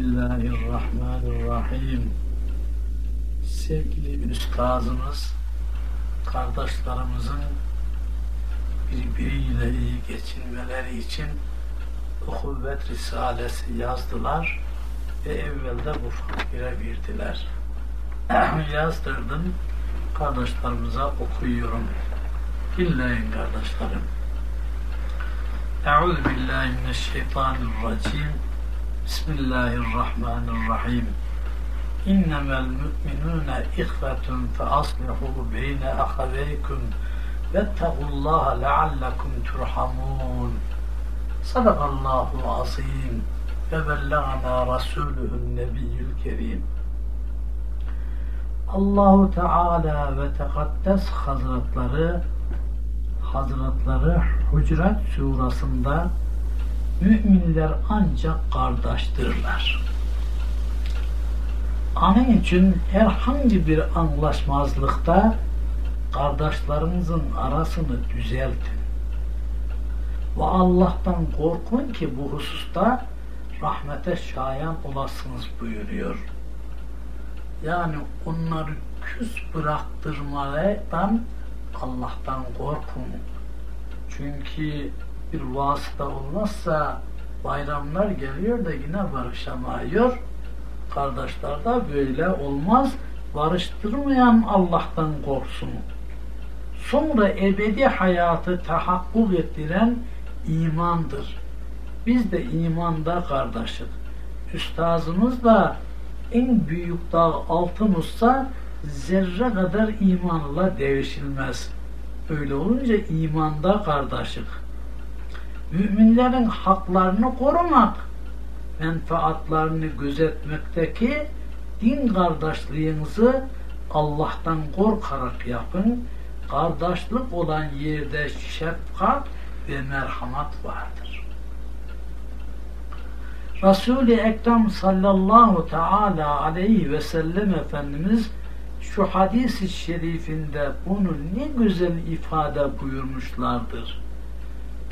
Bismillahirrahmanirrahim. Sevgili üstazımız, kardeşlerimizin birbiriyle iyi geçinmeleri için Ukuvvet Risalesi yazdılar ve evvelde bu fakire verdiler. Yazdırdım, kardeşlerimize okuyuyorum. Dinleyin kardeşlerim. Euzu billahi mineşşeytanirracim. Bismillahirrahmanirrahim. İnnemel mü'minûne ihvetun fe aslihu beyne ahaveykum vettakullaha leallekum turhamun. Sadakallahu azim ve bellagana rasuluhun nebiyyül kerim. Allahu Teala ve Tekaddes Hazretleri Hazretleri Hucurat Surası'nda müminler ancak kardeştirler. Onun için herhangi bir anlaşmazlıkta kardeşlerinizin arasını düzeltin. Ve Allah'tan korkun ki bu hususta rahmete şayan olasınız buyuruyor. Yani onları küs bıraktırmadan Allah'tan korkun. Çünkü bir vasıta olmazsa bayramlar geliyor da yine barışamıyor. Kardeşler de böyle olmaz. Barıştırmayan Allah'tan korksun. Sonra ebedi hayatı tahakkuk ettiren imandır. Biz de imanda kardeşik. Üstazımız da en büyük dağ altın olsa zerre kadar imanla devşilmez. Öyle olunca imanda kardeşik. Müminlerin haklarını korumak, menfaatlarını gözetmekteki din kardeşliğinizi Allah'tan korkarak yapın. Kardeşlik olan yerde şefkat ve merhamet vardır. Resul-i Ekrem sallallahu teala aleyhi ve sellem Efendimiz şu hadis-i şerifinde bunu ne güzel ifade buyurmuşlardır.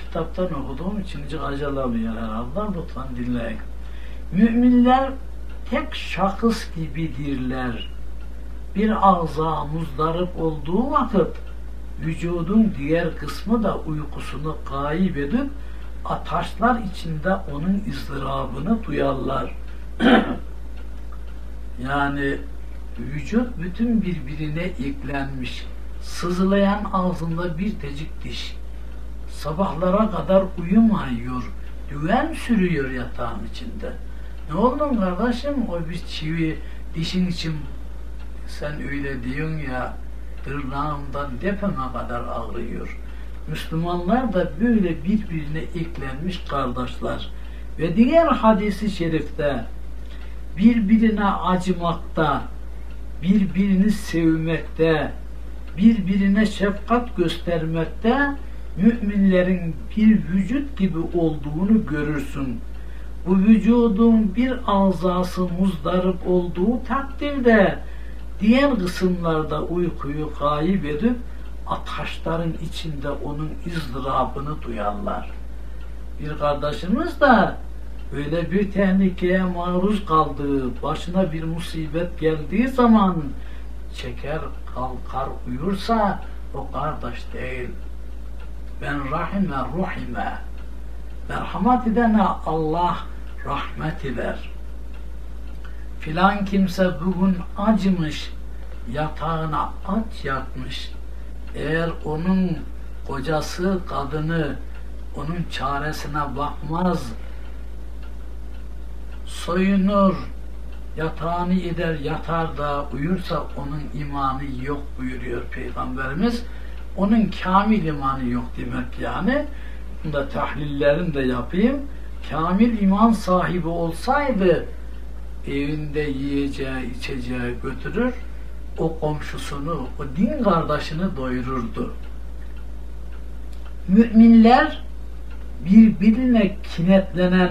Kitaptan okuduğum için hiç acalamıyor herhalde. Lütfen dinleyin. Müminler tek şahıs gibidirler. Bir ağza muzdarip olduğu vakit vücudun diğer kısmı da uykusunu gayip edip ataşlar içinde onun ızdırabını duyarlar. yani vücut bütün birbirine eklenmiş. Sızlayan ağzında bir tecik diş. Sabahlara kadar uyumuyor. Düven sürüyor yatağın içinde. Ne oldu kardeşim? O bir çivi dişin için sen öyle diyorsun ya tırnağımdan depeme kadar ağrıyor. Müslümanlar da böyle birbirine eklenmiş kardeşler. Ve diğer hadisi şerifte birbirine acımakta, birbirini sevmekte, birbirine şefkat göstermekte müminlerin bir vücut gibi olduğunu görürsün. Bu vücudun bir azası muzdarip olduğu takdirde diğer kısımlarda uykuyu kayıp edip ataşların içinde onun ızdırabını duyarlar. Bir kardeşimiz de böyle bir tehlikeye maruz kaldığı, başına bir musibet geldiği zaman çeker, kalkar, uyursa o kardeş değil. Ben rahime ruhime. Merhamet edene Allah rahmet eder. Filan kimse bugün acımış, yatağına aç yatmış. Eğer onun kocası, kadını onun çaresine bakmaz, soyunur, yatağını eder, yatar da uyursa onun imanı yok buyuruyor Peygamberimiz. Onun kamil imanı yok demek yani. Bunda tahlillerini de yapayım. Kamil iman sahibi olsaydı evinde yiyeceği, içeceği götürür, o komşusunu, o din kardeşini doyururdu. Müminler birbirine kinetlenen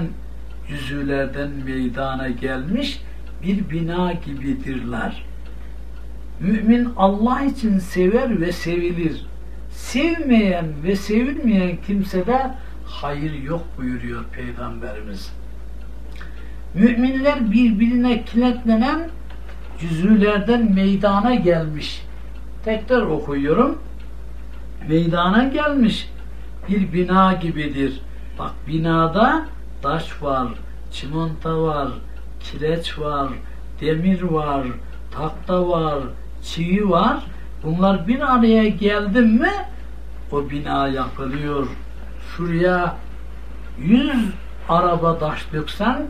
yüzülerden meydana gelmiş bir bina gibidirler. Mümin Allah için sever ve sevilir. Sevmeyen ve sevilmeyen kimsede hayır yok buyuruyor Peygamberimiz. Müminler birbirine kinetlenen cüzülerden meydana gelmiş. Tekrar okuyorum. Meydana gelmiş bir bina gibidir. Bak binada taş var, çimento var, kireç var, demir var, tahta var, çivi var. Bunlar bir araya geldi mi o bina yapılıyor. Şuraya yüz araba taş döksen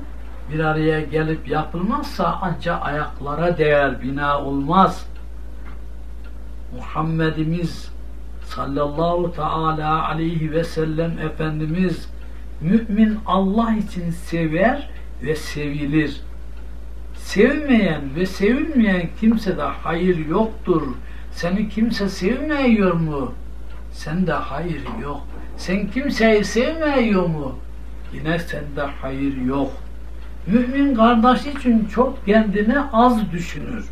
bir araya gelip yapılmazsa ancak ayaklara değer bina olmaz. Muhammedimiz sallallahu teala aleyhi ve sellem Efendimiz mümin Allah için sever ve sevilir. Sevmeyen ve sevilmeyen kimsede hayır yoktur. Seni kimse sevmiyor mu? Sende hayır yok. Sen kimseyi sevmiyor mu? Yine sende hayır yok. Mümin kardeş için çok kendini az düşünür.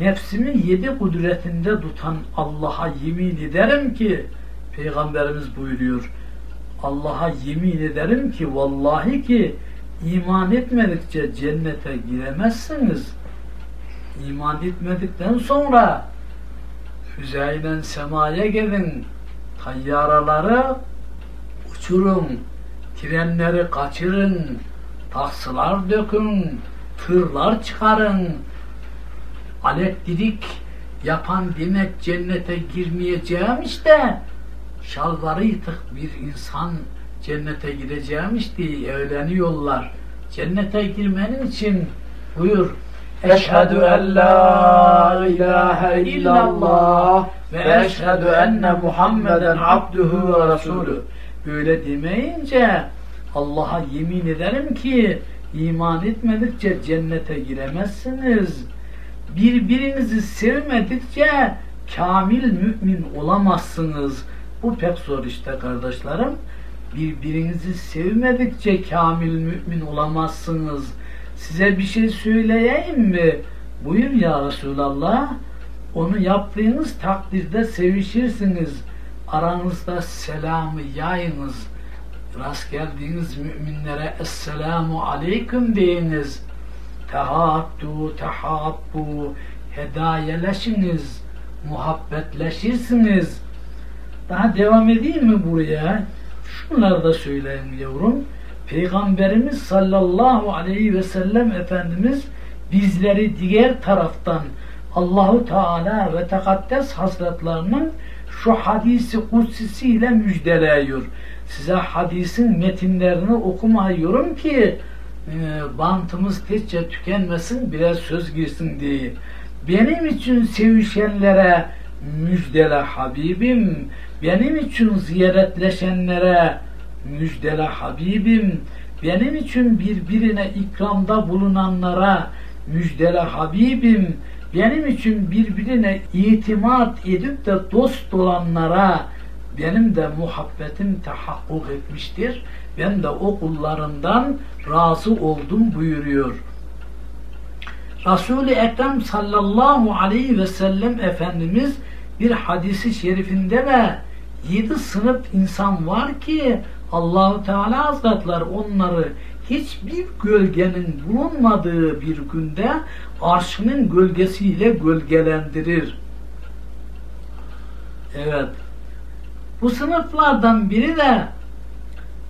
Nefsimi yedi kudretinde tutan Allah'a yemin ederim ki Peygamberimiz buyuruyor. Allah'a yemin ederim ki vallahi ki iman etmedikçe cennete giremezsiniz. İman etmedikten sonra füzeyle semaya gidin, tayyaraları uçurun, trenleri kaçırın, taksılar dökün, tırlar çıkarın, elektrik yapan demek cennete girmeyeceğim işte. Şalvarı yıtık bir insan cennete gireceğim işte. Eğleniyorlar. Cennete girmenin için. Buyur Eşhedü en la ilahe illallah ve eşhedü enne Muhammeden abduhu ve resulü. Böyle demeyince Allah'a yemin ederim ki iman etmedikçe cennete giremezsiniz. Birbirinizi sevmedikçe kamil mümin olamazsınız. Bu pek zor işte kardeşlerim. Birbirinizi sevmedikçe kamil mümin olamazsınız. Size bir şey söyleyeyim mi? Buyur ya Resulallah. Onu yaptığınız takdirde sevişirsiniz. Aranızda selamı yayınız. Rast geldiğiniz müminlere Esselamu Aleyküm deyiniz. Tehattu, tehabbu, hedayeleşiniz, muhabbetleşirsiniz. Daha devam edeyim mi buraya? Şunları da söyleyeyim yavrum. Peygamberimiz sallallahu aleyhi ve sellem Efendimiz bizleri diğer taraftan Allahu Teala ve Tekaddes Hazretlerinin şu hadisi kutsisiyle müjdeleyiyor. Size hadisin metinlerini okumayıyorum ki e, bantımız tezce tükenmesin birer söz girsin diye. Benim için sevişenlere müjdele Habibim, benim için ziyaretleşenlere müjdele Habibim, benim için birbirine ikramda bulunanlara müjdele Habibim, benim için birbirine itimat edip de dost olanlara benim de muhabbetim tahakkuk etmiştir. Ben de o kullarından razı oldum buyuruyor. Resul-i Ekrem sallallahu aleyhi ve sellem Efendimiz bir hadisi şerifinde ve yedi sınıf insan var ki Allahu Teala Hazretleri onları hiçbir gölgenin bulunmadığı bir günde arşının gölgesiyle gölgelendirir. Evet. Bu sınıflardan biri de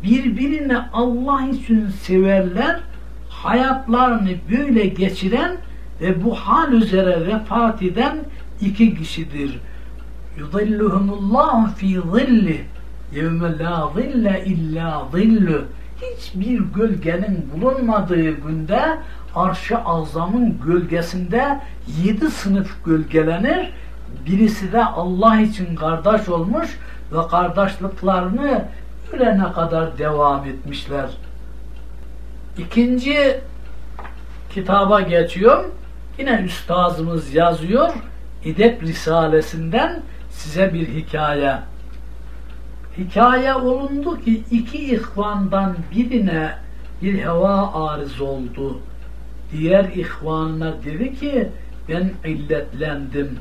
birbirini Allah için severler, hayatlarını böyle geçiren ve bu hal üzere vefat eden iki kişidir. Yudilluhumullahu fi zilli yevme la zille illa zillu hiçbir gölgenin bulunmadığı günde arş-ı azamın gölgesinde yedi sınıf gölgelenir. Birisi de Allah için kardeş olmuş ve kardeşliklerini ölene kadar devam etmişler. İkinci kitaba geçiyorum. Yine üstazımız yazıyor. İdep Risalesinden size bir hikaye. Hikaye olundu ki iki ihvandan birine bir heva arız oldu. Diğer ihvanına dedi ki ben illetlendim.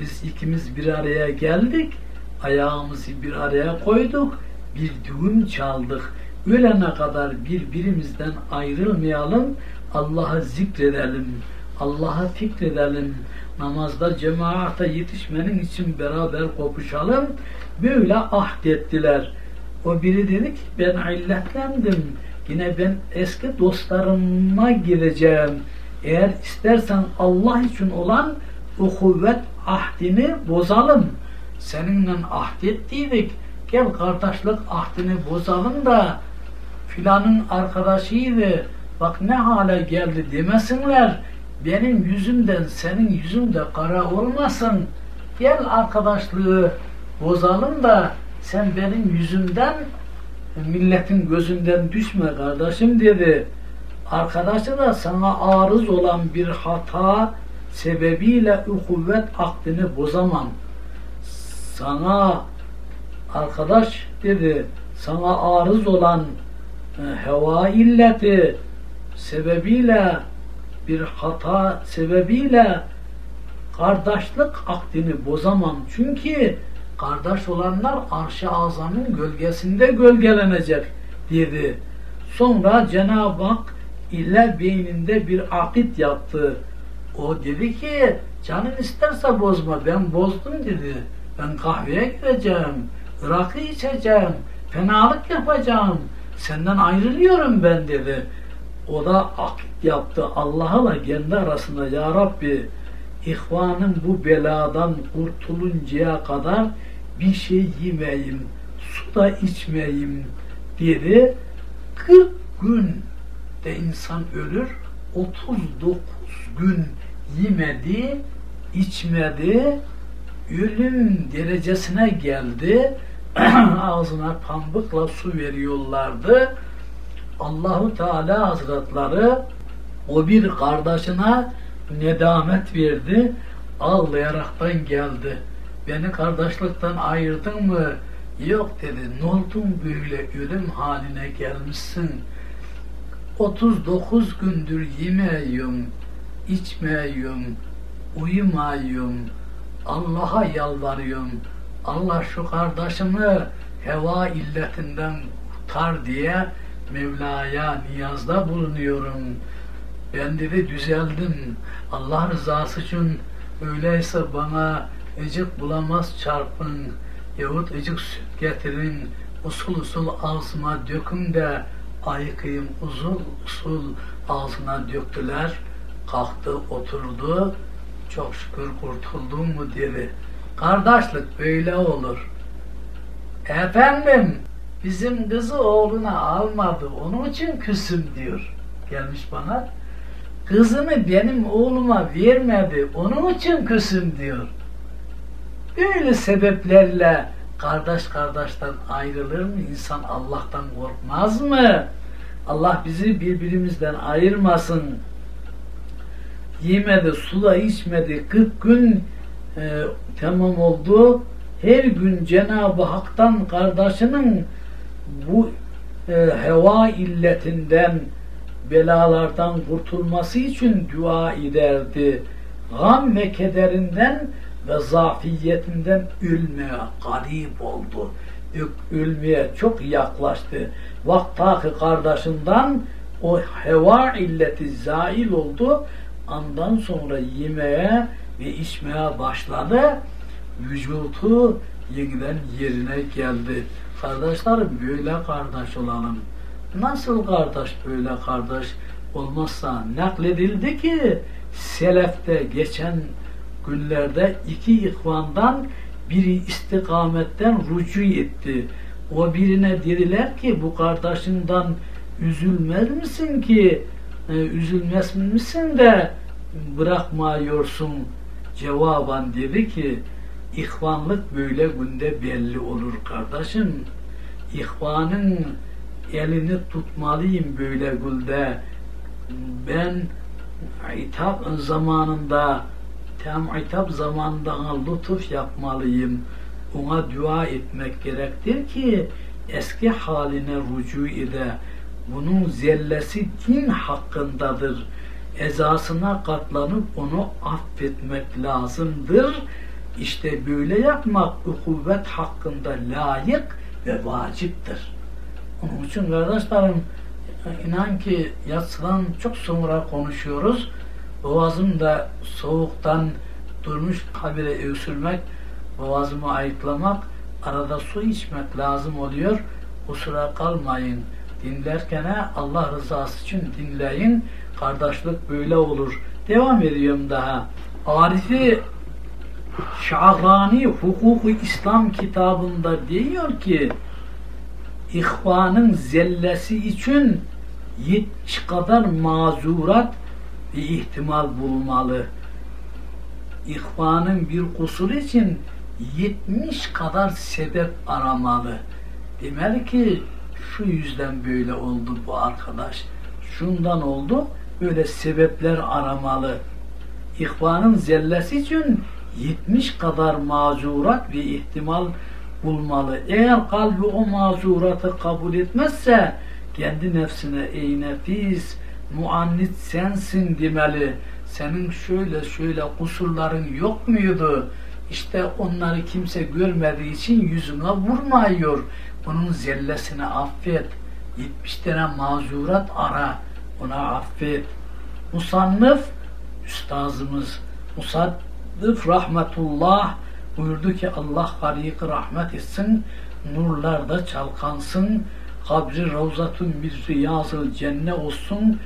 Biz ikimiz bir araya geldik. Ayağımızı bir araya koyduk. Bir düğün çaldık. ölene kadar birbirimizden ayrılmayalım, Allah'ı zikredelim, Allah'a fikredelim, namazda cemaate yetişmenin için beraber kopuşalım. Böyle ahdettiler. O biri dedi ki ben illetlendim. Yine ben eski dostlarıma gireceğim. Eğer istersen Allah için olan o kuvvet ahdini bozalım. Seninle ahdettiydik. Gel kardeşlik ahdini bozalım da filanın arkadaşıydı. Bak ne hale geldi demesinler. Benim yüzümden senin yüzün de kara olmasın. Gel arkadaşlığı bozalım da sen benim yüzümden milletin gözünden düşme kardeşim dedi. Arkadaşı da sana arız olan bir hata sebebiyle kuvvet akdini bozamam. Sana arkadaş dedi, sana arız olan e, heva illeti sebebiyle bir hata sebebiyle kardeşlik akdini bozamam. Çünkü kardeş olanlar arş-ı azamın gölgesinde gölgelenecek dedi. Sonra Cenab-ı Hak ile beyninde bir akit yaptı. O dedi ki canın isterse bozma ben bozdum dedi. Ben kahveye gideceğim, rakı içeceğim, fenalık yapacağım. Senden ayrılıyorum ben dedi. O da akit yaptı Allah'la kendi arasında ya Rabbi ihvanım bu beladan kurtuluncaya kadar bir şey yemeyim, su da içmeyim dedi. 40 gün de insan ölür, 39 gün yemedi, içmedi, ölüm derecesine geldi. Ağzına pambıkla su veriyorlardı. Allahu Teala Hazretleri o bir kardeşine nedamet verdi. Ağlayaraktan geldi. Beni kardeşlikten ayırdın mı? Yok dedi. Ne oldun böyle ölüm haline gelmişsin? 39 gündür yemiyorum, içmiyorum, uyumayım, Allah'a yalvarıyorum. Allah şu kardeşimi heva illetinden kurtar diye Mevla'ya niyazda bulunuyorum. Ben dedi düzeldim. Allah rızası için öyleyse bana ecik bulamaz çarpın yahut ecik süt getirin usul usul ağzıma dökün de ayıkayım uzun usul ağzına döktüler. Kalktı oturdu. Çok şükür kurtuldum mu dedi. Kardeşlik böyle olur. Efendim bizim kızı oğluna almadı. Onun için küsüm diyor. Gelmiş bana. Kızını benim oğluma vermedi. Onun için küsüm diyor. Böyle sebeplerle kardeş kardeşten ayrılır mı? İnsan Allah'tan korkmaz mı? Allah bizi birbirimizden ayırmasın. Yemedi, suda içmedi. 40 gün e, tamam oldu. Her gün Cenab-ı Hak'tan kardeşinin bu e, heva illetinden belalardan kurtulması için dua ederdi. Gam ve kederinden ve zafiyetinden ölmeye garip oldu. Ölmeye çok yaklaştı. Vaktaki kardeşinden o heva illeti zail oldu. Andan sonra yemeye ve içmeye başladı. Vücutu yeniden yerine geldi. Kardeşlerim böyle kardeş olalım. Nasıl kardeş böyle kardeş olmazsa nakledildi ki selefte geçen günlerde iki ihvandan biri istikametten rücu etti. O birine dediler ki bu kardeşinden üzülmez misin ki e, üzülmez misin de bırakmıyorsun cevaban dedi ki ihvanlık böyle günde belli olur kardeşim. İhvanın elini tutmalıyım böyle gülde. Ben itap zamanında tam itap zamanında lütuf yapmalıyım. Ona dua etmek gerektir ki eski haline rücu ede. Bunun zellesi din hakkındadır. Ezasına katlanıp onu affetmek lazımdır. İşte böyle yapmak kuvvet hakkında layık ve vaciptir. Onun için kardeşlerim inan ki yatsıdan çok sonra konuşuyoruz. Boğazım da soğuktan durmuş habire öksürmek, boğazımı ayıklamak, arada su içmek lazım oluyor. Kusura kalmayın. Dinlerken Allah rızası için dinleyin. Kardeşlik böyle olur. Devam ediyorum daha. Arifi Şahrani Hukuku İslam kitabında diyor ki ihvanın zellesi için 70 kadar mazurat bir ihtimal bulmalı. İhvanın bir kusur için 70 kadar sebep aramalı. Demeli ki şu yüzden böyle oldu bu arkadaş. Şundan oldu. Böyle sebepler aramalı. İhvanın zellesi için 70 kadar mazurat ve ihtimal bulmalı. Eğer kalbi o mazuratı kabul etmezse kendi nefsine ey nefis muannit sensin demeli. Senin şöyle şöyle kusurların yok muydu? İşte onları kimse görmediği için yüzüne vurmuyor. Onun zellesini affet. 70 tane mazurat ara. Ona affet. Musannıf üstazımız Musaddif rahmetullah buyurdu ki Allah gariyik rahmet etsin, nurlarda çalkansın, kabri ravzatun bir riyazıl cennet olsun,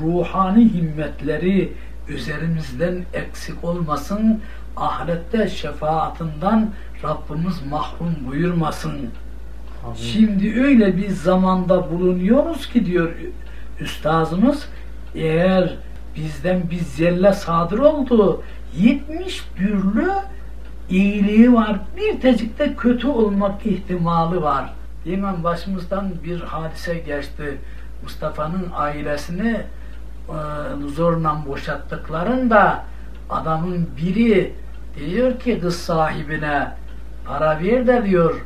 ruhani himmetleri üzerimizden eksik olmasın, ahirette şefaatinden Rabbimiz mahrum buyurmasın. Amin. Şimdi öyle bir zamanda bulunuyoruz ki diyor üstazımız, eğer bizden bir zelle sadır oldu, 70 türlü iyiliği var, bir tecikte kötü olmak ihtimali var. Hemen başımızdan bir hadise geçti. Mustafa'nın ailesini e, zorla boşattıklarında adamın biri diyor ki kız sahibine para ver de diyor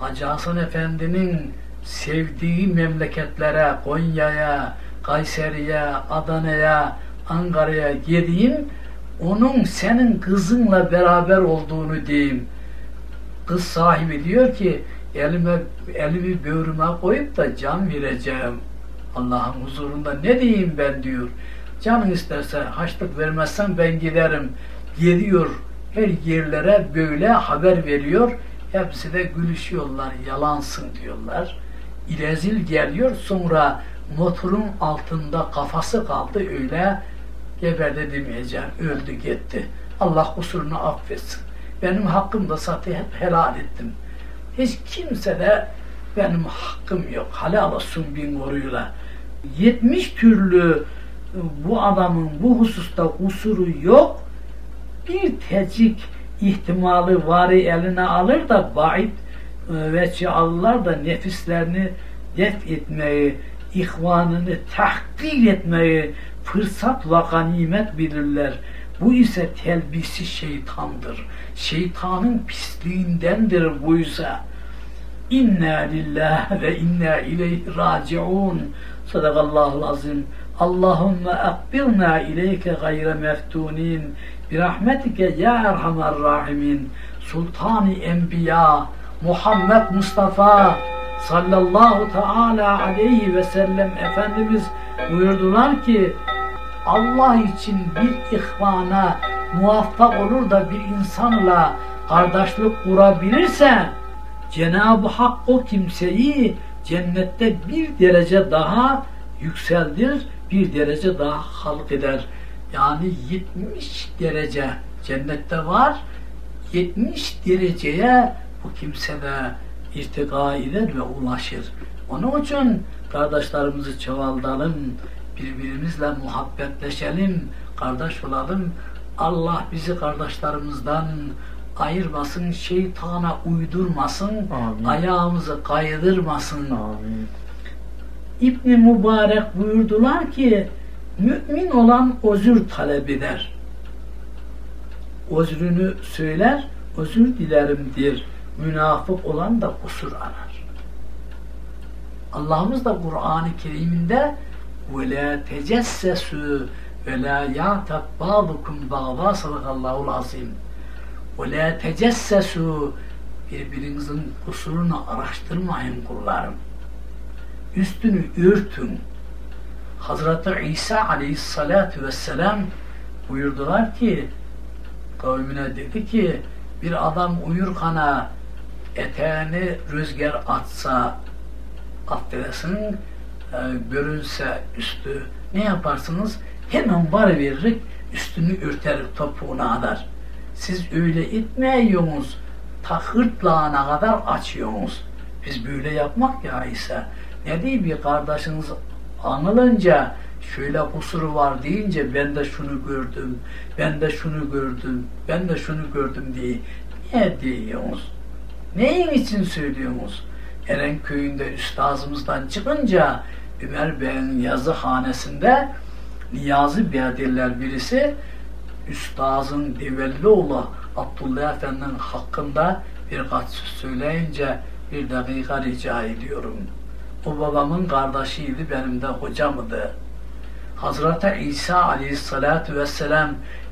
Hacı Hasan Efendi'nin sevdiği memleketlere, Konya'ya, Kayseri'ye, Adana'ya, Ankara'ya gideyim onun senin kızınla beraber olduğunu diyeyim. Kız sahibi diyor ki elime elimi böğrüme koyup da can vereceğim. Allah'ın huzurunda ne diyeyim ben diyor. Canın isterse haçlık vermezsen ben giderim. Geliyor her yerlere böyle haber veriyor. Hepsi de gülüşüyorlar, yalansın diyorlar. İlezil geliyor sonra motorun altında kafası kaldı öyle geberdi demeyeceğim. Öldü gitti. Allah kusurunu affetsin. Benim hakkım da zaten hep helal ettim. Hiç kimse de benim hakkım yok. Halal olsun bin koruyla. 70 türlü bu adamın bu hususta kusuru yok. Bir tecik ihtimali vari eline alır da vaid e, ve alırlar da nefislerini def etmeyi, ihvanını tahkir etmeyi, fırsat ve ganimet bilirler. Bu ise telbisi şeytandır. Şeytanın pisliğindendir bu ise. İnna lillah ve inna ileyhi raciun. Sadakallahu azim. Allahümme akbirna ileyke gayre meftunin. Birahmetike ya erhamer rahimin. Sultani Enbiya Muhammed Mustafa sallallahu teala aleyhi ve sellem Efendimiz buyurdular ki Allah için bir ihvana muvaffak olur da bir insanla kardeşlik kurabilirse Cenab-ı Hak o kimseyi cennette bir derece daha yükseldir, bir derece daha halk eder. Yani 70 derece cennette var, 70 dereceye bu kimse de irtika eder ve ulaşır. Onun için kardeşlerimizi çoğaltalım, birbirimizle muhabbetleşelim, kardeş olalım. Allah bizi kardeşlerimizden ayırmasın, şeytana uydurmasın, Amin. ayağımızı kaydırmasın. Amin. İbn Mübarek buyurdular ki mümin olan özür talep eder. Özrünü söyler, özür dilerim der Münafık olan da kusur arar. Allah'ımız da Kur'an-ı Kerim'inde وَلَا تَجَسَّسُوا وَلَا يَعْتَبْ بَعْضُكُمْ بَعْضًا Sadakallahul azim. وَلَا تَجَسَّسُوا Birbirinizin kusurunu araştırmayın kullarım. üstünü örtün. Hazreti İsa aleyhissalatu vesselam buyurdular ki kavmine dedi ki bir adam uyurkana eteğini rüzgar atsa affedersin e, görünse üstü ne yaparsınız? Hemen var veririk üstünü örterik topuğuna kadar. Siz öyle itmiyorsunuz. Ta hırtlağına kadar açıyorsunuz. Biz böyle yapmak ya ise ne diyeyim bir kardeşiniz anılınca şöyle kusuru var deyince ben de şunu gördüm, ben de şunu gördüm, ben de şunu gördüm diye niye diyorsunuz? Neyin için söylüyorsunuz? Eren köyünde üstazımızdan çıkınca Ömer Bey'in yazı hanesinde Niyazi Bey'dirler birisi üstazın Devellioğlu Abdullah Efendi'nin hakkında birkaç söz söyleyince bir dakika rica ediyorum. O babamın kardeşiydi, benim de hocamdı. Hazreti İsa aleyhissalatu vesselam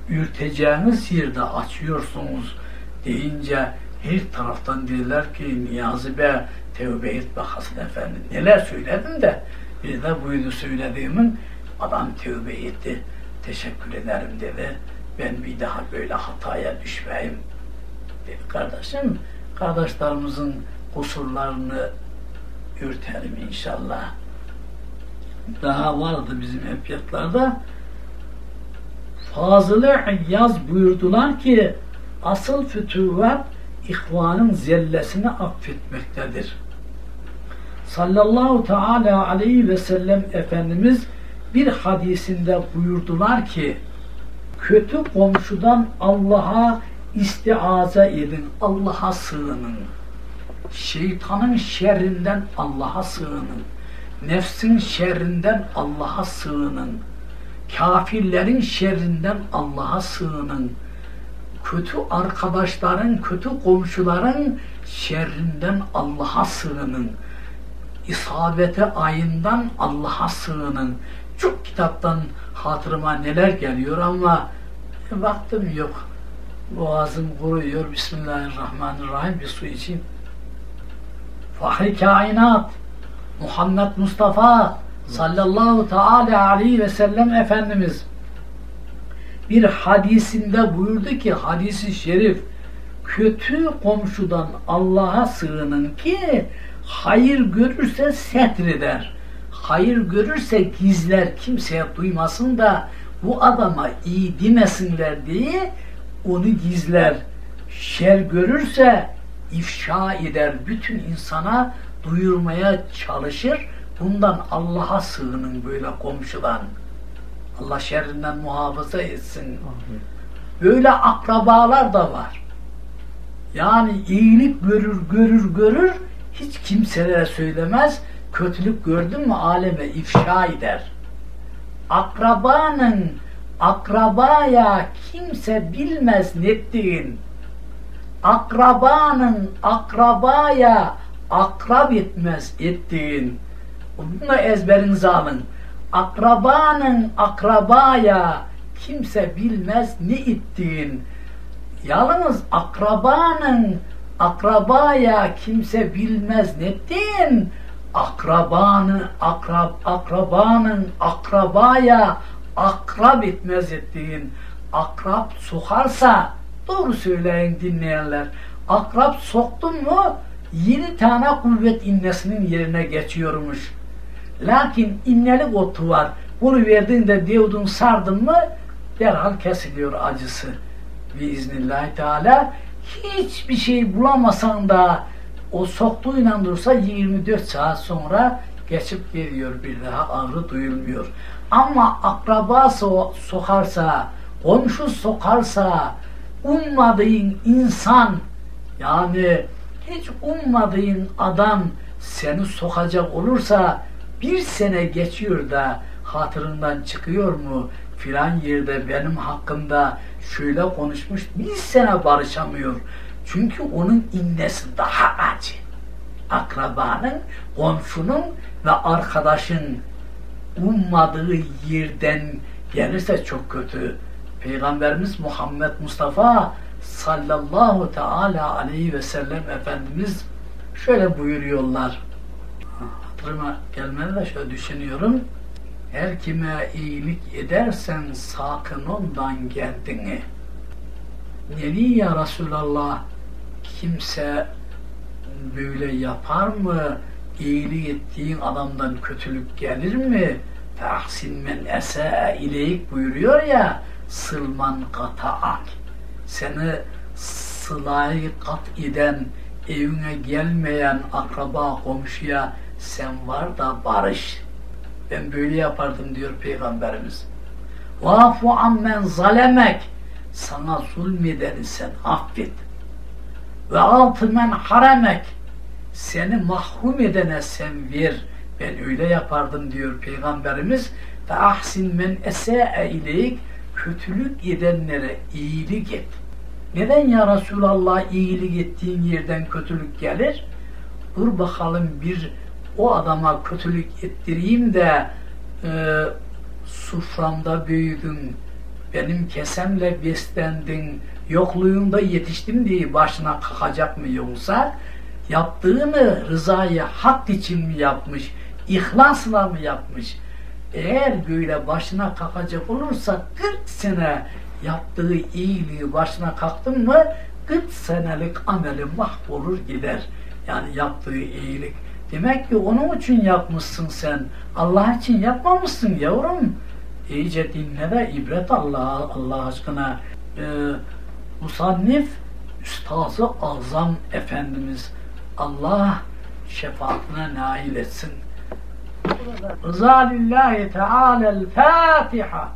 ürteceğiniz yerde açıyorsunuz deyince her taraftan dediler ki Niyazi Bey tevbe et bakasın efendim. Neler söyledim de bir de buydu söylediğimin adam tevbe etti. Teşekkür ederim dedi. Ben bir daha böyle hataya düşmeyeyim dedi kardeşim. Kardeşlerimizin kusurlarını örtelim inşallah. Daha vardı bizim epiyatlarda. Fazıl-ı İyyaz buyurdular ki asıl fütüvat ihvanın zellesini affetmektedir. Sallallahu teala aleyhi ve sellem Efendimiz bir hadisinde buyurdular ki kötü komşudan Allah'a istiaza edin, Allah'a sığının. Şeytanın şerrinden Allah'a sığının. Nefsin şerrinden Allah'a sığının. Kafirlerin şerrinden Allah'a sığının. Kötü arkadaşların, kötü komşuların şerrinden Allah'a sığının. İsabete ayından Allah'a sığının. Çok kitaptan hatırıma neler geliyor ama vaktim yok. Boğazım kuruyor. Bismillahirrahmanirrahim. Bir su içeyim. Fahri kainat Muhammed Mustafa sallallahu teala aleyhi ve sellem Efendimiz bir hadisinde buyurdu ki hadisi şerif kötü komşudan Allah'a sığının ki hayır görürse setreder. Hayır görürse gizler kimseye duymasın da bu adama iyi demesinler diye onu gizler. Şer görürse ifşa eder. Bütün insana duyurmaya çalışır. Bundan Allah'a sığının böyle komşudan. Allah şerrinden muhafaza etsin. Böyle akrabalar da var. Yani iyilik görür, görür, görür. Hiç kimselere söylemez. Kötülük gördün mü aleme ifşa eder. Akrabanın akrabaya kimse bilmez nettiğin. Akrabanın akrabaya akrab etmez ettiğin. Bunu da ezberinize alın. Akrabanın akrabaya kimse bilmez ne ettiğin. Yalnız akrabanın akrabaya kimse bilmez ne ettiğin. Akrabanı akrab akrabanın akrabaya akrab etmez ettiğin. Akrab sokarsa doğru söyleyin dinleyenler. Akrab soktun mu yedi tane kuvvet innesinin yerine geçiyormuş. Lakin innelik otu var. Bunu verdiğinde diyordun sardın mı derhal kesiliyor acısı. Biiznillahü Teala hiçbir şey bulamasan da o soktuğuyla dursa 24 saat sonra geçip geliyor bir daha ağrı duyulmuyor. Ama akraba so sokarsa, komşu sokarsa, ummadığın insan yani hiç ummadığın adam seni sokacak olursa bir sene geçiyor da hatırından çıkıyor mu filan yerde benim hakkımda şöyle konuşmuş bir sene barışamıyor. Çünkü onun innesi daha acı. Akrabanın, komşunun ve arkadaşın ummadığı yerden gelirse çok kötü. Peygamberimiz Muhammed Mustafa sallallahu teala aleyhi ve sellem Efendimiz şöyle buyuruyorlar. Hatırıma gelmedi de şöyle düşünüyorum. Her kime iyilik edersen sakın ondan kendini. Neli ya Resulallah kimse böyle yapar mı? İyilik ettiğin adamdan kötülük gelir mi? Tahsin men ese ileyik buyuruyor ya sılman kata'ak. Seni sılayı kat eden, evine gelmeyen akraba komşuya sen var da barış. Ben böyle yapardım diyor Peygamberimiz. Vafu ammen zalemek sana zulmedeni sen affet. Ve altı men haremek seni mahrum edene sen ver. Ben öyle yapardım diyor Peygamberimiz. Ve ahsin men ese'e ileyk kötülük edenlere iyilik et. Neden ya Resulallah iyilik ettiğin yerden kötülük gelir? Dur bakalım bir o adama kötülük ettireyim de e, suframda büyüdün, benim kesemle beslendin, yokluğunda yetiştim diye başına kalkacak mı yoksa yaptığını rızayı hak için mi yapmış, ihlasla mı yapmış? Eğer böyle başına kalkacak olursa 40 sene yaptığı iyiliği başına kalktın mı 40 senelik ameli mahvolur gider. Yani yaptığı iyilik. Demek ki onun için yapmışsın sen. Allah için yapmamışsın yavrum. İyice dinle de ibret Allah Allah aşkına. Ee, Musannif Üstazı Azam Efendimiz Allah şefaatine nail etsin. Rıza lillahi teala'l Fatiha.